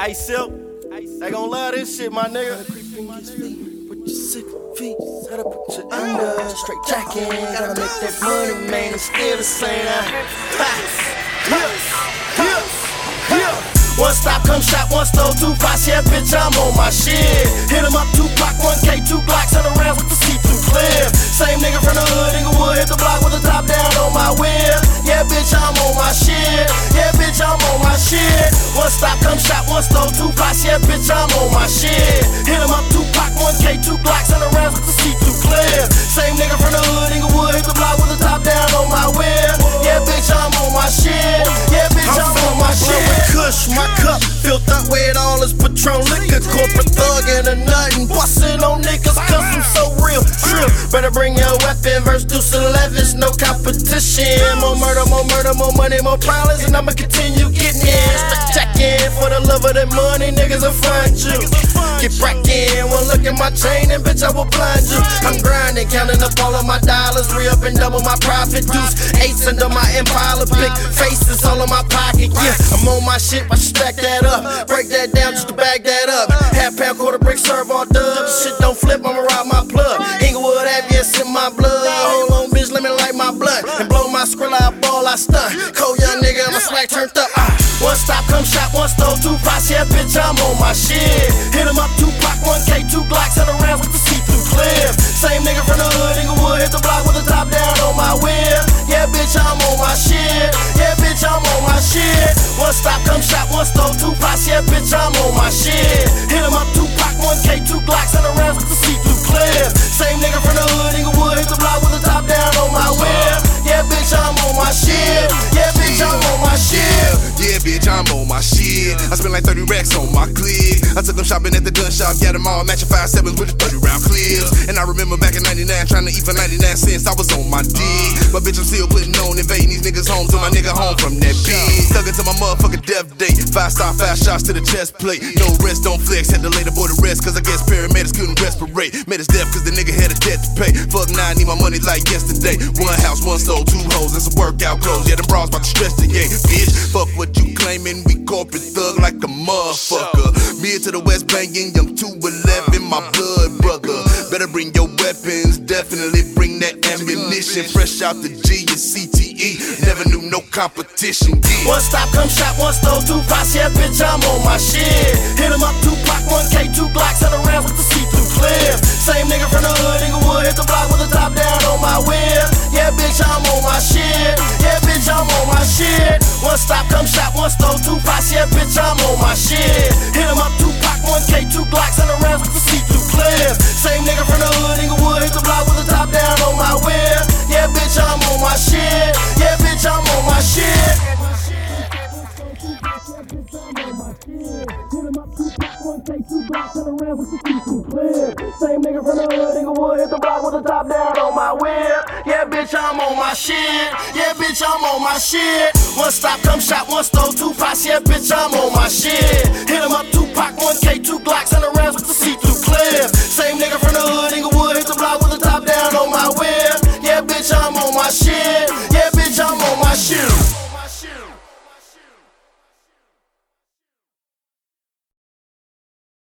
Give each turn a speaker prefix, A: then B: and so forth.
A: Hey, Silk. They gon' love this shit, my nigga.
B: Put your sick feet, set up put your under, straight jacking. Gotta make that money, man, it's still the same.
A: Yeah, yeah, yeah. One stop, come shop, one store, two pots, yeah, bitch, I'm on my shit. Hit 'em up, two block, one K, two blocks, turn around with the see-through clip. Same nigga from the hood, Inglewood, hit the block with the top down on my whip. Yeah, bitch, I'm on my shit. Yeah, bitch, I'm on my shit. One stop, come shop, one two pots, yeah, bitch, I'm on my shit. Hit 'em up, two block, one K, two blocks, turn around with the see-through clip. Same nigga from the hood, Inglewood, hit the block with the top down on my whip. Yeah, bitch, I'm on my shit. Yeah, bitch, I'm on my shit. Kush, my cup filled up with all this Patron liquor. Corporate thug and a nut and bustin' Better bring your weapon. Verse deuce 11's no competition. More murder, more murder, more money, more problems, and I'ma continue getting in. Checking for the love of that money, niggas will find you. Get in, one look at my chain and bitch I will blind you. I'm grinding, counting up all of my dollars, re up and double my profit. Deuce eights under my empire, big faces all in my pocket. Yeah, I'm on my shit, I stack that up, break that down just to bag that up. Half pound, quarter brick, serve all dubs. Shit don't ball. I stun. Cold young nigga, my swag turned up. Ah. One stop, come shop, one store, two pots. Yeah, bitch, I'm on my shit. Hit
C: like 30 racks on my clip. I took them shopping at the gun shop, got them all matching five sevens with the 30 round clips. And I remember back in 99 trying to for 99 cents, I was on my dick. But bitch, I'm still putting on, invading these niggas' home till my nigga home from that bitch. Stuck into my motherfucking death date. Five star, five shots to the chest plate. No rest, don't flex, had to lay the boy to rest, cause I guess paramedics couldn't respirate. Met his death cause the nigga had a debt to pay. Fuck nine, need my money like yesterday. One house, one soul, two hoes, and some workout clothes. Yeah, them bras about to stress the yeah, bitch. Fuck what you claiming, we corporate thug like a motherfucker. Mid to the west banging, young 211, my blood brother. Better bring your weapons, definitely bring that ammunition. Fresh out the G and CTE, never knew no competition. Yeah.
A: One stop, come shop, one store, two pots, yeah, bitch, I'm on my shit. Hit 'em up, two block, one K, two blocks, turn around with the see-through clip. Same nigga from the hood, Inglewood, hit the block with the top down on my whip. Yeah, bitch, I'm on my shit. Yeah, bitch, I'm on my shit. One stop, come shop, one store, two pots, yeah, bitch, I'm on my shit. Hit 'em up, two one K, two blocks, turn around with the see-through clip. Same nigga from the hood, Inglewood, hit the block with the top down on my whip. Yeah, bitch, I'm on my shit. Yeah, bitch, I'm on my shit. Same nigga from the hood, Inglewood, hit the block with the top down on my whip. Yeah, bitch, I'm on my shit. Yeah, bitch, I'm on my shit. One stop, come shop, one store, two pots. Yeah, bitch, I'm on my shit. Hit 'em up, two pack, one K, two blocks, and with the nigga from the.